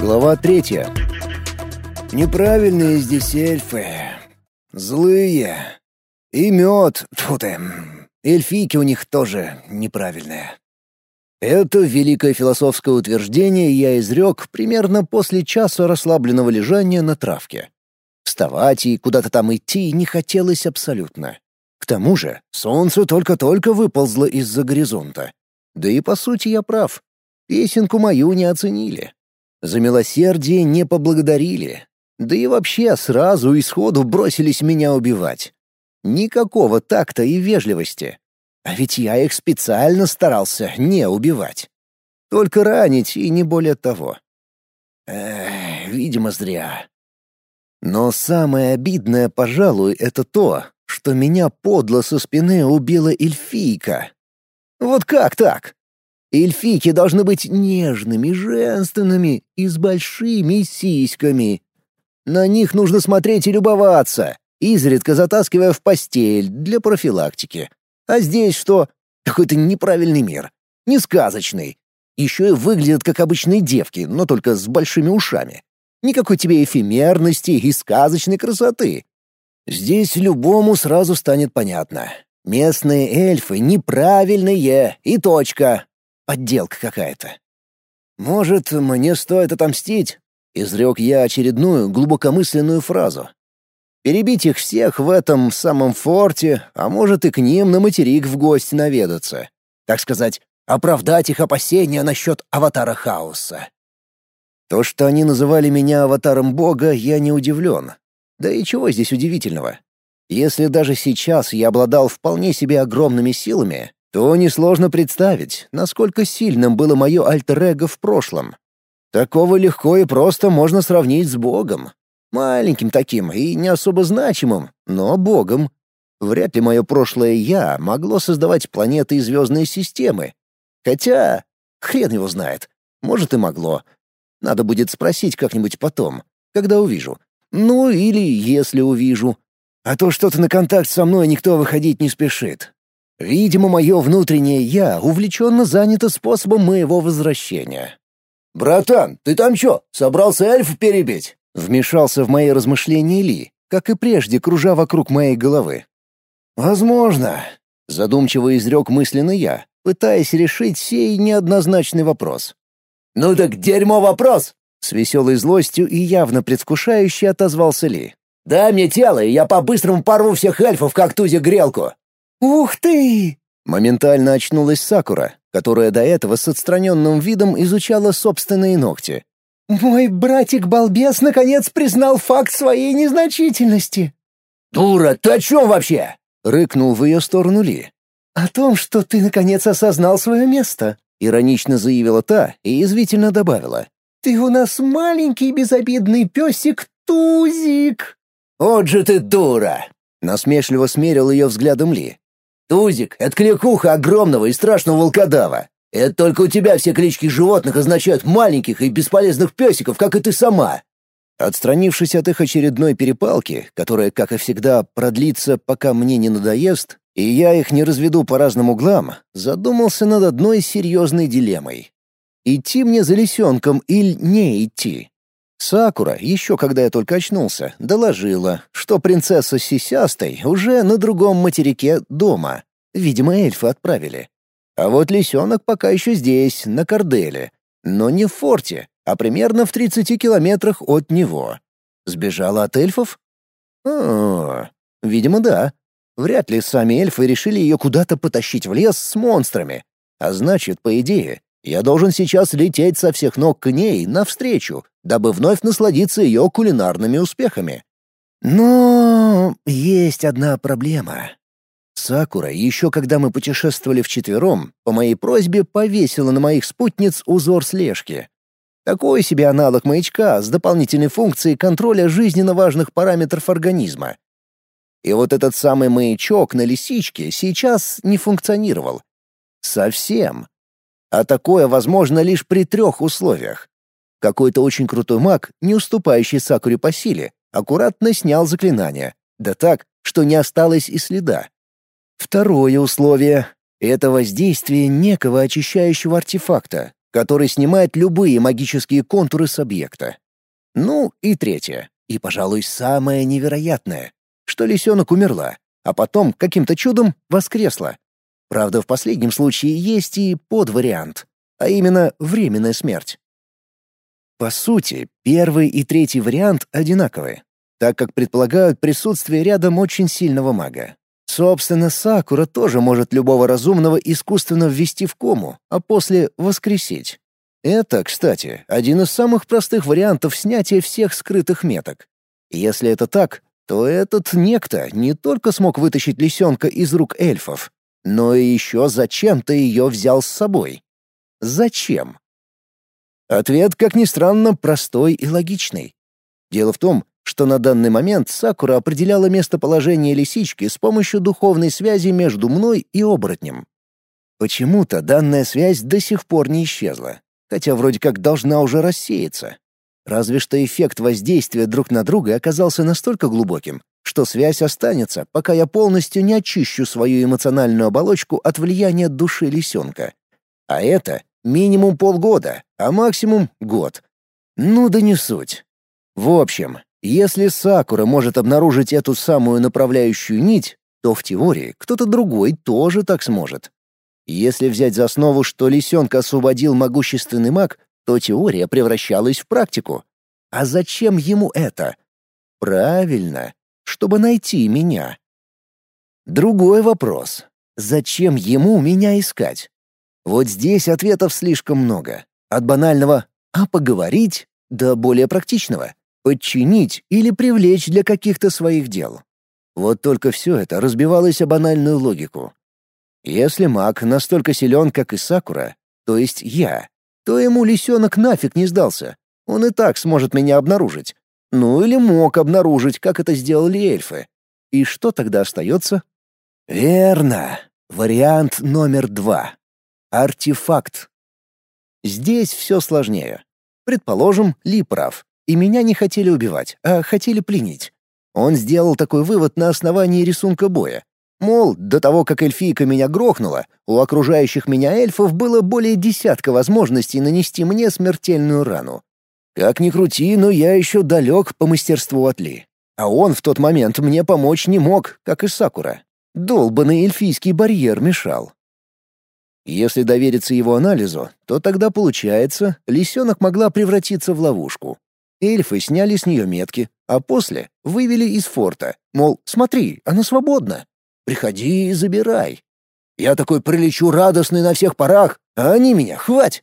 Глава третья. Неправильные здесь эльфы. Злые. И мед. Тьфу ты. Эльфийки у них тоже неправильные. Это великое философское утверждение я изрек примерно после часа расслабленного лежания на травке. Вставать и куда-то там идти не хотелось абсолютно. К тому же солнце только-только выползло из-за горизонта. Да и по сути я прав. Песенку мою не оценили. За милосердие не поблагодарили. Да и вообще сразу и сходу бросились меня убивать. Никакого такта и вежливости. А ведь я их специально старался не убивать. Только ранить и не более того. Эх, видимо, зря. Но самое обидное, пожалуй, это то, что меня подло со спины убила эльфийка. Вот как так? Эльфийки должны быть нежными, женственными и с большими сиськами. На них нужно смотреть и любоваться, изредка затаскивая в постель для профилактики. А здесь что? Какой-то неправильный мир. Не сказочный. Еще и выглядят как обычные девки, но только с большими ушами. Никакой тебе эфемерности и сказочной красоты. Здесь любому сразу станет понятно. Местные эльфы неправильные, и точка. Подделка какая-то. «Может, мне стоит отомстить?» — изрек я очередную глубокомысленную фразу. «Перебить их всех в этом самом форте, а может и к ним на материк в гости наведаться. Так сказать, оправдать их опасения насчет аватара хаоса». То, что они называли меня аватаром бога, я не удивлен. Да и чего здесь удивительного? Если даже сейчас я обладал вполне себе огромными силами, то несложно представить, насколько сильным было мое альтер-эго в прошлом. Такого легко и просто можно сравнить с Богом. Маленьким таким и не особо значимым, но Богом. Вряд ли мое прошлое «я» могло создавать планеты и звездные системы. Хотя, хрен его знает, может и могло. Надо будет спросить как-нибудь потом, когда увижу. Ну или если увижу. А то что-то на контакт со мной никто выходить не спешит. Видимо, мое внутреннее «я» увлеченно занято способом моего возвращения. «Братан, ты там чё, собрался эльф перебить?» Вмешался в мои размышления Ли, как и прежде, кружа вокруг моей головы. «Возможно», — задумчиво изрек мысленно я, пытаясь решить сей неоднозначный вопрос. «Ну так дерьмо вопрос!» С веселой злостью и явно предвкушающе отозвался Ли. «Дай мне тело, и я по-быстрому порву всех эльфов, как тузик грелку. «Ух ты!» Моментально очнулась Сакура, которая до этого с отстраненным видом изучала собственные ногти. «Мой братик-балбес наконец признал факт своей незначительности!» «Дура, ты о чем вообще?» — рыкнул в ее сторону Ли. «О том, что ты наконец осознал свое место», — иронично заявила та и язвительно добавила. «Ты у нас маленький безобидный песик Тузик!» «Вот же ты дура!» — насмешливо смерил ее взглядом Ли. Тузик — это кликуха огромного и страшного волкодава. Это только у тебя все клички животных означают маленьких и бесполезных песиков, как и ты сама». Отстранившись от их очередной перепалки, которая, как и всегда, продлится, пока мне не надоест, и я их не разведу по разным углам, задумался над одной серьезной дилеммой. Идти мне за лисенком или не идти? Сакура, еще когда я только очнулся, доложила, что принцесса Сисястой уже на другом материке дома. Видимо, эльфы отправили. А вот лисенок пока еще здесь, на Корделе. Но не в форте, а примерно в 30 километрах от него. Сбежала от эльфов? О, видимо, да. Вряд ли сами эльфы решили ее куда-то потащить в лес с монстрами. А значит, по идее, я должен сейчас лететь со всех ног к ней навстречу, дабы вновь насладиться ее кулинарными успехами. Но есть одна проблема. Сакура, еще когда мы путешествовали вчетвером, по моей просьбе повесила на моих спутниц узор слежки. Такой себе аналог маячка с дополнительной функцией контроля жизненно важных параметров организма. И вот этот самый маячок на лисичке сейчас не функционировал. Совсем. А такое возможно лишь при трех условиях. Какой-то очень крутой маг, не уступающий Сакуре по силе, аккуратно снял заклинание, да так, что не осталось и следа. Второе условие — это воздействие некого очищающего артефакта, который снимает любые магические контуры с объекта. Ну и третье, и, пожалуй, самое невероятное, что лисенок умерла, а потом каким-то чудом воскресла. Правда, в последнем случае есть и подвариант, а именно временная смерть. По сути, первый и третий вариант одинаковы, так как предполагают присутствие рядом очень сильного мага. Собственно, Сакура тоже может любого разумного искусственно ввести в кому, а после воскресить. Это, кстати, один из самых простых вариантов снятия всех скрытых меток. Если это так, то этот некто не только смог вытащить лисенка из рук эльфов, но и еще зачем-то ее взял с собой. Зачем? Ответ, как ни странно, простой и логичный. Дело в том, что на данный момент Сакура определяла местоположение лисички с помощью духовной связи между мной и оборотнем. Почему-то данная связь до сих пор не исчезла, хотя вроде как должна уже рассеяться. Разве что эффект воздействия друг на друга оказался настолько глубоким, что связь останется, пока я полностью не очищу свою эмоциональную оболочку от влияния души лисенка. А это минимум полгода, а максимум год. Ну да не суть. В общем, если Сакура может обнаружить эту самую направляющую нить, то в теории кто-то другой тоже так сможет. Если взять за основу, что лисенка освободил могущественный маг, то теория превращалась в практику. А зачем ему это? Правильно, чтобы найти меня. Другой вопрос. Зачем ему меня искать? Вот здесь ответов слишком много. От банального «а поговорить» до более практичного подчинить или привлечь для каких-то своих дел. Вот только все это разбивалось о банальную логику. Если маг настолько силен, как и Сакура, то есть я, то ему лисенок нафиг не сдался. Он и так сможет меня обнаружить. Ну или мог обнаружить, как это сделали эльфы. И что тогда остается? Верно. Вариант номер два. Артефакт. Здесь все сложнее. Предположим, Ли прав и меня не хотели убивать, а хотели пленить. Он сделал такой вывод на основании рисунка боя. Мол, до того, как эльфийка меня грохнула, у окружающих меня эльфов было более десятка возможностей нанести мне смертельную рану. Как ни крути, но я еще далек по мастерству от Ли. А он в тот момент мне помочь не мог, как и Сакура. Долбанный эльфийский барьер мешал. Если довериться его анализу, то тогда получается, лисенок могла превратиться в ловушку. Эльфы сняли с нее метки, а после вывели из форта, мол, смотри, она свободна. Приходи и забирай. Я такой прилечу радостный на всех парах, а они меня хвать.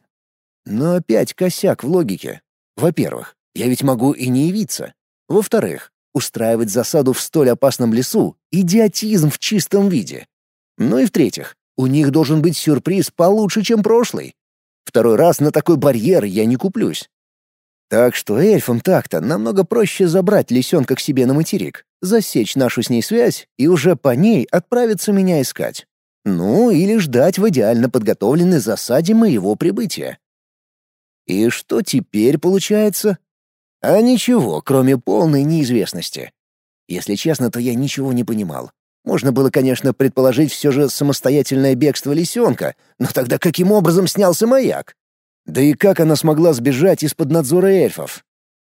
Но опять косяк в логике. Во-первых, я ведь могу и не явиться. Во-вторых, устраивать засаду в столь опасном лесу — идиотизм в чистом виде. Ну и в-третьих, у них должен быть сюрприз получше, чем прошлый. Второй раз на такой барьер я не куплюсь. Так что эльфам так-то намного проще забрать лисенка к себе на материк, засечь нашу с ней связь и уже по ней отправиться меня искать. Ну, или ждать в идеально подготовленной засаде моего прибытия. И что теперь получается? А ничего, кроме полной неизвестности. Если честно, то я ничего не понимал. Можно было, конечно, предположить все же самостоятельное бегство лисенка, но тогда каким образом снялся маяк? Да и как она смогла сбежать из-под надзора эльфов?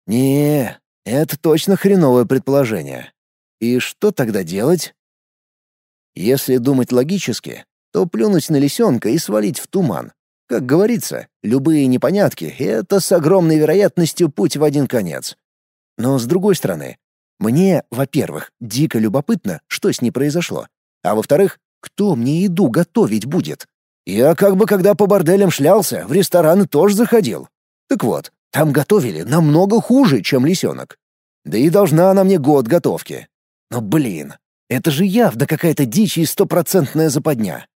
Не, это точно хреновое предположение. И что тогда делать? Если думать логически, то плюнуть на лисенка и свалить в туман. Как говорится, любые непонятки — это с огромной вероятностью путь в один конец. Но с другой стороны, мне, во-первых, дико любопытно, что с ней произошло, а во-вторых, кто мне еду готовить будет? Я как бы когда по борделям шлялся, в рестораны тоже заходил. Так вот, там готовили намного хуже, чем лисенок. Да и должна она мне год готовки. Но, блин, это же явно какая-то дичь и стопроцентная западня.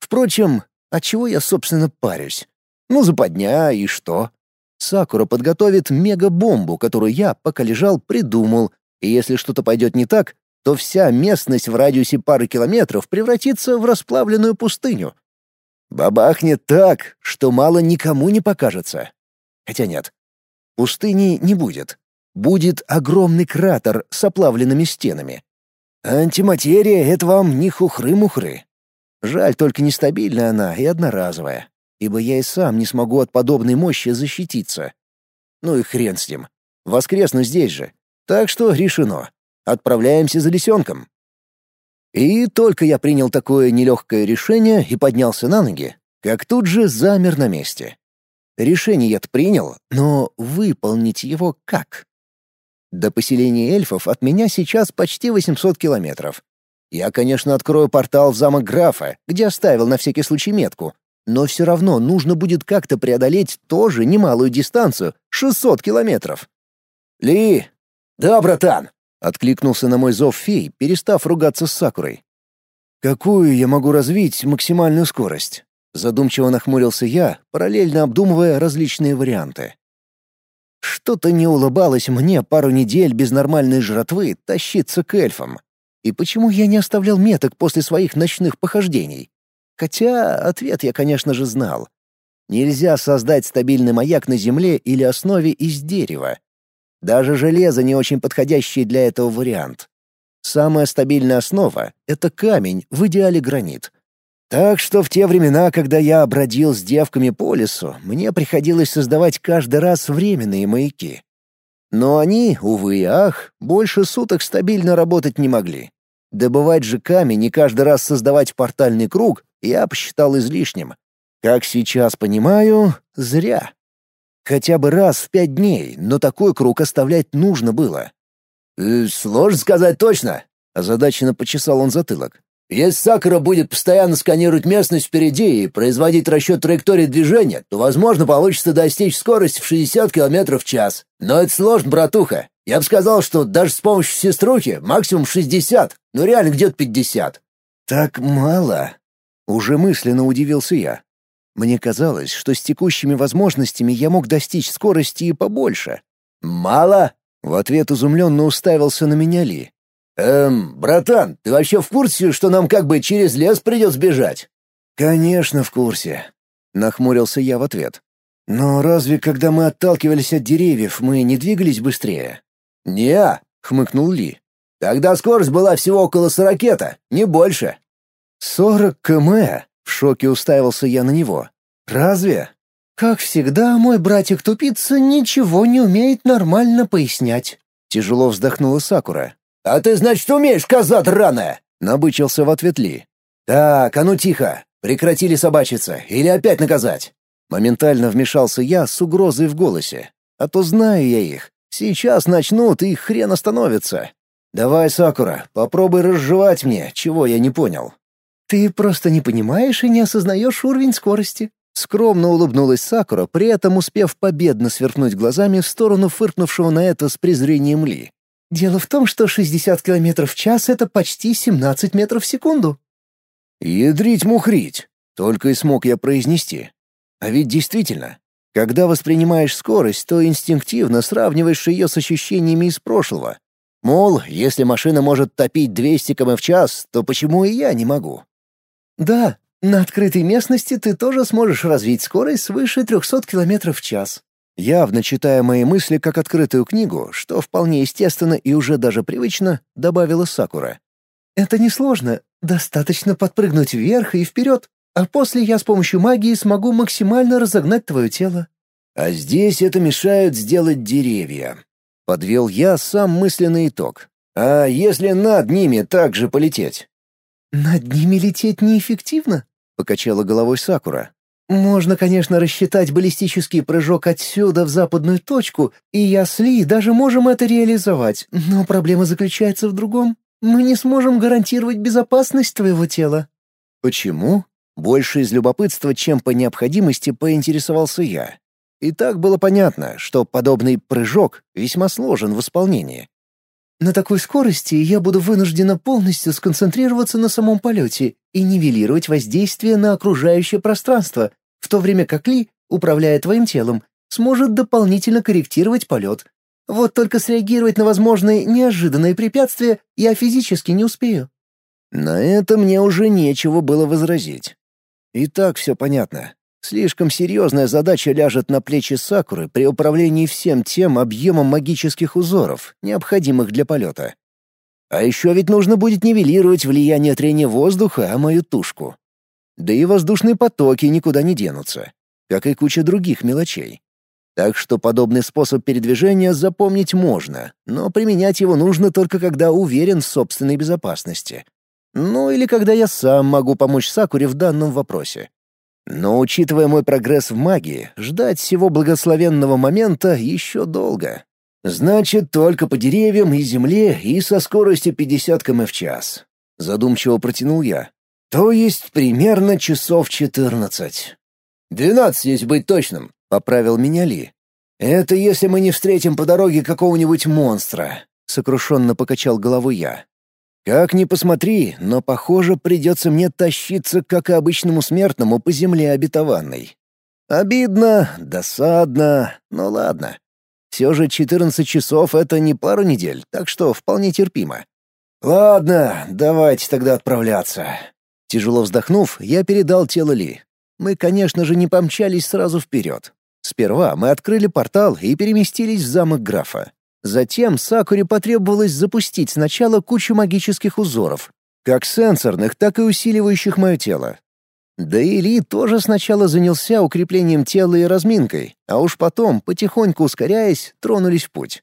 Впрочем, от чего я, собственно, парюсь? Ну, западня и что? Сакура подготовит мега-бомбу, которую я, пока лежал, придумал, и если что-то пойдет не так, то вся местность в радиусе пары километров превратится в расплавленную пустыню. Бабахнет так, что мало никому не покажется. Хотя нет, пустыни не будет. Будет огромный кратер с оплавленными стенами. Антиматерия — это вам не хухры-мухры. Жаль, только нестабильная она и одноразовая. ибо я и сам не смогу от подобной мощи защититься. Ну и хрен с ним. Воскресну здесь же. Так что решено. Отправляемся за лисенком. И только я принял такое нелегкое решение и поднялся на ноги, как тут же замер на месте. Решение я принял, но выполнить его как? До поселения эльфов от меня сейчас почти 800 километров. Я, конечно, открою портал в замок графа, где оставил на всякий случай метку, но все равно нужно будет как-то преодолеть тоже немалую дистанцию — 600 километров. «Ли!» «Да, братан!» — откликнулся на мой зов фей, перестав ругаться с Сакурой. «Какую я могу развить максимальную скорость?» Задумчиво нахмурился я, параллельно обдумывая различные варианты. Что-то не улыбалось мне пару недель без нормальной жратвы тащиться к эльфам. И почему я не оставлял меток после своих ночных похождений? Хотя ответ я, конечно же, знал. Нельзя создать стабильный маяк на земле или основе из дерева. Даже железо не очень подходящий для этого вариант. Самая стабильная основа — это камень, в идеале гранит. Так что в те времена, когда я бродил с девками по лесу, мне приходилось создавать каждый раз временные маяки. Но они, увы и ах, больше суток стабильно работать не могли. Добывать же камень и каждый раз создавать портальный круг я посчитал излишним. Как сейчас понимаю, зря. Хотя бы раз в пять дней, но такой круг оставлять нужно было. «Э, «Сложно сказать точно», — озадаченно почесал он затылок. Если Сакура будет постоянно сканировать местность впереди и производить расчет траектории движения, то, возможно, получится достичь скорости в 60 км в час. Но это сложно, братуха. Я бы сказал, что даже с помощью сеструхи максимум 60, но реально где-то 50. Так мало. Уже мысленно удивился я. Мне казалось, что с текущими возможностями я мог достичь скорости и побольше. «Мало?» — в ответ изумленно уставился на меня Ли. «Эм, братан, ты вообще в курсе, что нам как бы через лес придется бежать?» «Конечно в курсе», — нахмурился я в ответ. «Но разве, когда мы отталкивались от деревьев, мы не двигались быстрее?» «Не-а», хмыкнул Ли. «Тогда скорость была всего около сорокета, не больше». «Сорок км?» — в шоке уставился я на него. «Разве?» «Как всегда, мой братик-тупица ничего не умеет нормально пояснять», — тяжело вздохнула Сакура. «А ты, значит, умеешь, коза драная!» — набычился в ответ Ли. «Так, а ну тихо! Прекратили собачиться, или опять наказать!» Моментально вмешался я с угрозой в голосе. «А то знаю я их. Сейчас начнут, и хрен остановится. Давай, Сакура, попробуй разжевать мне, чего я не понял». «Ты просто не понимаешь и не осознаешь уровень скорости», Скромно улыбнулась Сакура, при этом успев победно сверкнуть глазами в сторону фыркнувшего на это с презрением Ли. Дело в том, что 60 км в час — это почти 17 метров в секунду. «Ядрить-мухрить!» — только и смог я произнести. А ведь действительно, когда воспринимаешь скорость, то инстинктивно сравниваешь ее с ощущениями из прошлого. Мол, если машина может топить 200 км в час, то почему и я не могу? Да, на открытой местности ты тоже сможешь развить скорость свыше 300 км в час явно читая мои мысли как открытую книгу, что вполне естественно и уже даже привычно, добавила Сакура. «Это несложно. Достаточно подпрыгнуть вверх и вперед, а после я с помощью магии смогу максимально разогнать твое тело». «А здесь это мешают сделать деревья», — подвел я сам мысленный итог. «А если над ними также полететь?» «Над ними лететь неэффективно», — покачала головой Сакура. Можно, конечно, рассчитать баллистический прыжок отсюда в западную точку, и я с Ли даже можем это реализовать, но проблема заключается в другом. Мы не сможем гарантировать безопасность твоего тела». «Почему?» Больше из любопытства, чем по необходимости, поинтересовался я. И так было понятно, что подобный прыжок весьма сложен в исполнении. На такой скорости я буду вынуждена полностью сконцентрироваться на самом полете и нивелировать воздействие на окружающее пространство, в то время как Ли, управляя твоим телом, сможет дополнительно корректировать полет. Вот только среагировать на возможные неожиданные препятствия я физически не успею». На это мне уже нечего было возразить. И так все понятно. Слишком серьезная задача ляжет на плечи Сакуры при управлении всем тем объемом магических узоров, необходимых для полета. А еще ведь нужно будет нивелировать влияние трения воздуха о мою тушку. Да и воздушные потоки никуда не денутся, как и куча других мелочей. Так что подобный способ передвижения запомнить можно, но применять его нужно только когда уверен в собственной безопасности. Ну или когда я сам могу помочь Сакуре в данном вопросе. Но учитывая мой прогресс в магии, ждать всего благословенного момента еще долго. Значит, только по деревьям и земле и со скоростью 50 км в час. Задумчиво протянул я. То есть примерно часов 14. «Двенадцать, если быть точным», — поправил меня Ли. «Это если мы не встретим по дороге какого-нибудь монстра», — сокрушенно покачал головой я. «Как ни посмотри, но, похоже, придется мне тащиться, как и обычному смертному, по земле обетованной. Обидно, досадно, но ладно. Все же 14 часов — это не пару недель, так что вполне терпимо. Ладно, давайте тогда отправляться. Тяжело вздохнув, я передал тело Ли. Мы, конечно же, не помчались сразу вперед. Сперва мы открыли портал и переместились в замок графа. Затем Сакуре потребовалось запустить сначала кучу магических узоров, как сенсорных, так и усиливающих мое тело. Да и Ли тоже сначала занялся укреплением тела и разминкой, а уж потом, потихоньку ускоряясь, тронулись в путь.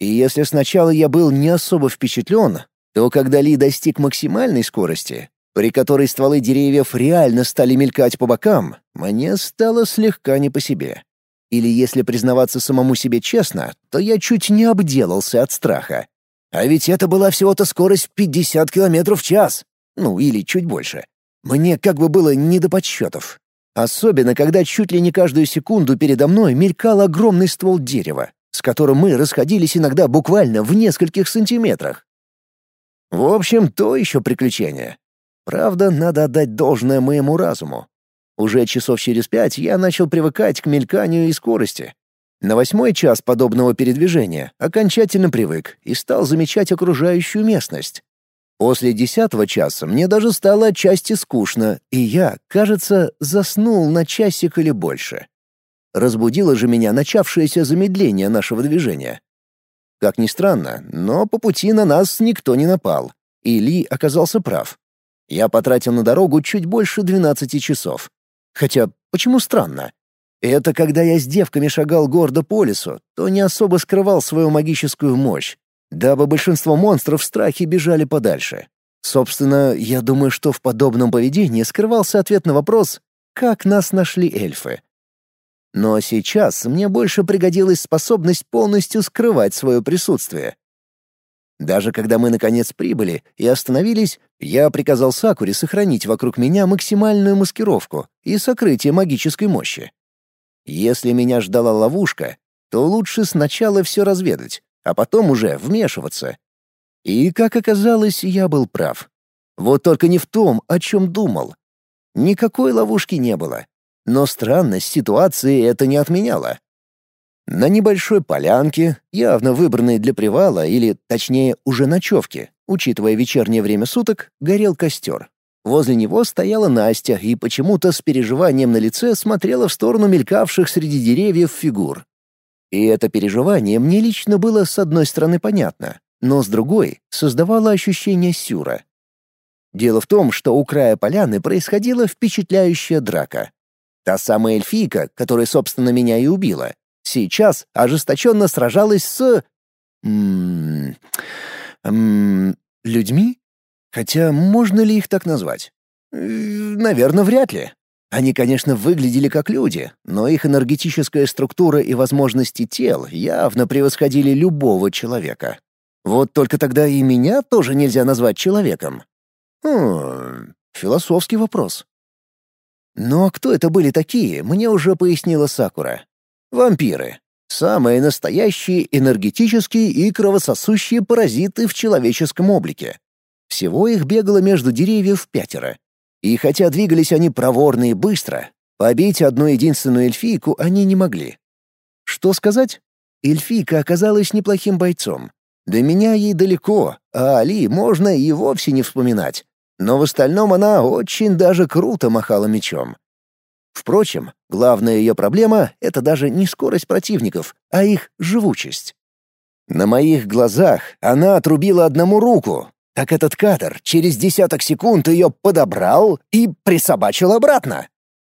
И если сначала я был не особо впечатлен, то когда Ли достиг максимальной скорости, при которой стволы деревьев реально стали мелькать по бокам, мне стало слегка не по себе. Или если признаваться самому себе честно, то я чуть не обделался от страха. А ведь это была всего-то скорость 50 км в час. Ну, или чуть больше. Мне как бы было не до подсчетов. Особенно, когда чуть ли не каждую секунду передо мной мелькал огромный ствол дерева, с которым мы расходились иногда буквально в нескольких сантиметрах. В общем, то еще приключение. Правда, надо отдать должное моему разуму. Уже часов через пять я начал привыкать к мельканию и скорости. На восьмой час подобного передвижения окончательно привык и стал замечать окружающую местность. После десятого часа мне даже стало отчасти скучно, и я, кажется, заснул на часик или больше. Разбудило же меня начавшееся замедление нашего движения. Как ни странно, но по пути на нас никто не напал, и Ли оказался прав. Я потратил на дорогу чуть больше 12 часов. Хотя, почему странно? Это когда я с девками шагал гордо по лесу, то не особо скрывал свою магическую мощь, дабы большинство монстров в страхе бежали подальше. Собственно, я думаю, что в подобном поведении скрывался ответ на вопрос, как нас нашли эльфы. Но сейчас мне больше пригодилась способность полностью скрывать свое присутствие. Даже когда мы наконец прибыли и остановились, я приказал Сакуре сохранить вокруг меня максимальную маскировку и сокрытие магической мощи. Если меня ждала ловушка, то лучше сначала все разведать, а потом уже вмешиваться. И, как оказалось, я был прав. Вот только не в том, о чем думал. Никакой ловушки не было. Но странность ситуации это не отменяла. На небольшой полянке, явно выбранной для привала или, точнее, уже ночевки, учитывая вечернее время суток, горел костер. Возле него стояла Настя и почему-то с переживанием на лице смотрела в сторону мелькавших среди деревьев фигур. И это переживание мне лично было с одной стороны понятно, но с другой создавало ощущение сюра. Дело в том, что у края поляны происходила впечатляющая драка. Та самая эльфийка, которая, собственно, меня и убила, сейчас ожесточенно сражалась с... М -м людьми? Хотя можно ли их так назвать? Наверное, вряд ли. Они, конечно, выглядели как люди, но их энергетическая структура и возможности тел явно превосходили любого человека. Вот только тогда и меня тоже нельзя назвать человеком. Хм, философский вопрос. Но кто это были такие, мне уже пояснила Сакура. Вампиры. Самые настоящие энергетические и кровососущие паразиты в человеческом облике. Всего их бегало между деревьев пятеро. И хотя двигались они проворно и быстро, побить одну единственную эльфийку они не могли. Что сказать? Эльфийка оказалась неплохим бойцом. До меня ей далеко, а Али можно и вовсе не вспоминать но в остальном она очень даже круто махала мечом. Впрочем, главная ее проблема — это даже не скорость противников, а их живучесть. На моих глазах она отрубила одному руку, так этот кадр через десяток секунд ее подобрал и присобачил обратно.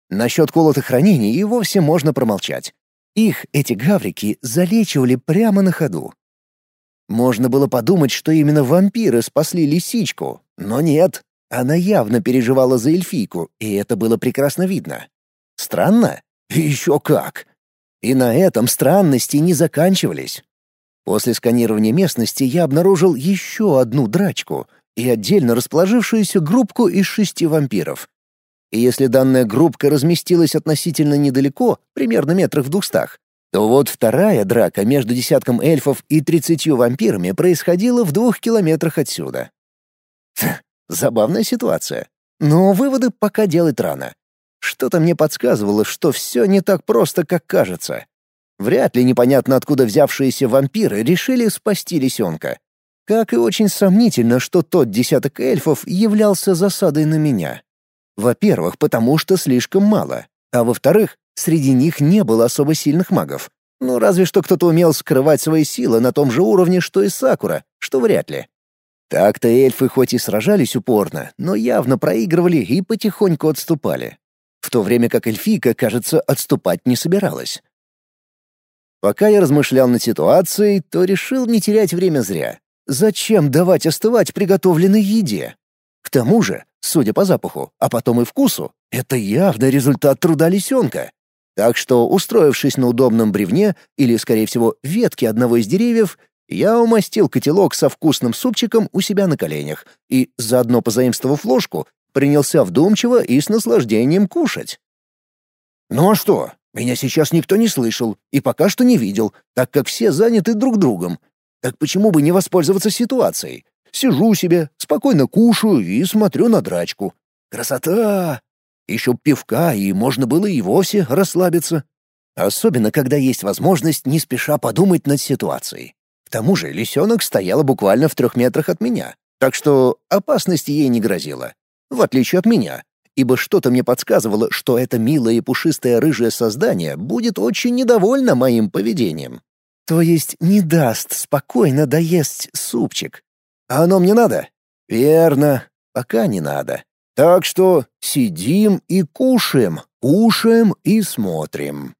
Насчет колотых ранений и вовсе можно промолчать. Их эти гаврики залечивали прямо на ходу. Можно было подумать, что именно вампиры спасли лисичку, но нет, она явно переживала за эльфийку, и это было прекрасно видно. Странно? Еще как! И на этом странности не заканчивались. После сканирования местности я обнаружил еще одну драчку и отдельно расположившуюся группку из шести вампиров. И если данная группка разместилась относительно недалеко, примерно метрах в двухстах, то вот вторая драка между десятком эльфов и тридцатью вампирами происходила в двух километрах отсюда. Забавная ситуация. Но выводы пока делать рано. Что-то мне подсказывало, что все не так просто, как кажется. Вряд ли непонятно откуда взявшиеся вампиры решили спасти лисенка. Как и очень сомнительно, что тот десяток эльфов являлся засадой на меня. Во-первых, потому что слишком мало, а во-вторых, среди них не было особо сильных магов. Ну, разве что кто-то умел скрывать свои силы на том же уровне, что и Сакура, что вряд ли. Так-то эльфы хоть и сражались упорно, но явно проигрывали и потихоньку отступали. В то время как эльфийка, кажется, отступать не собиралась. Пока я размышлял над ситуацией, то решил не терять время зря. Зачем давать остывать приготовленной еде? К тому же, судя по запаху, а потом и вкусу, это явно результат труда лисенка. Так что, устроившись на удобном бревне или, скорее всего, ветке одного из деревьев, я умастил котелок со вкусным супчиком у себя на коленях и, заодно позаимствовав ложку, принялся вдумчиво и с наслаждением кушать. «Ну а что? Меня сейчас никто не слышал и пока что не видел, так как все заняты друг другом. Так почему бы не воспользоваться ситуацией? Сижу себе, спокойно кушаю и смотрю на драчку. Красота! Еще пивка, и можно было и вовсе расслабиться. Особенно, когда есть возможность не спеша подумать над ситуацией. Тому же лисенок стояла буквально в трех метрах от меня, так что опасности ей не грозило. В отличие от меня, ибо что-то мне подсказывало, что это милое и пушистое рыжее создание будет очень недовольно моим поведением. То есть не даст спокойно доесть супчик, а оно мне надо? Верно, пока не надо. Так что сидим и кушаем, кушаем и смотрим.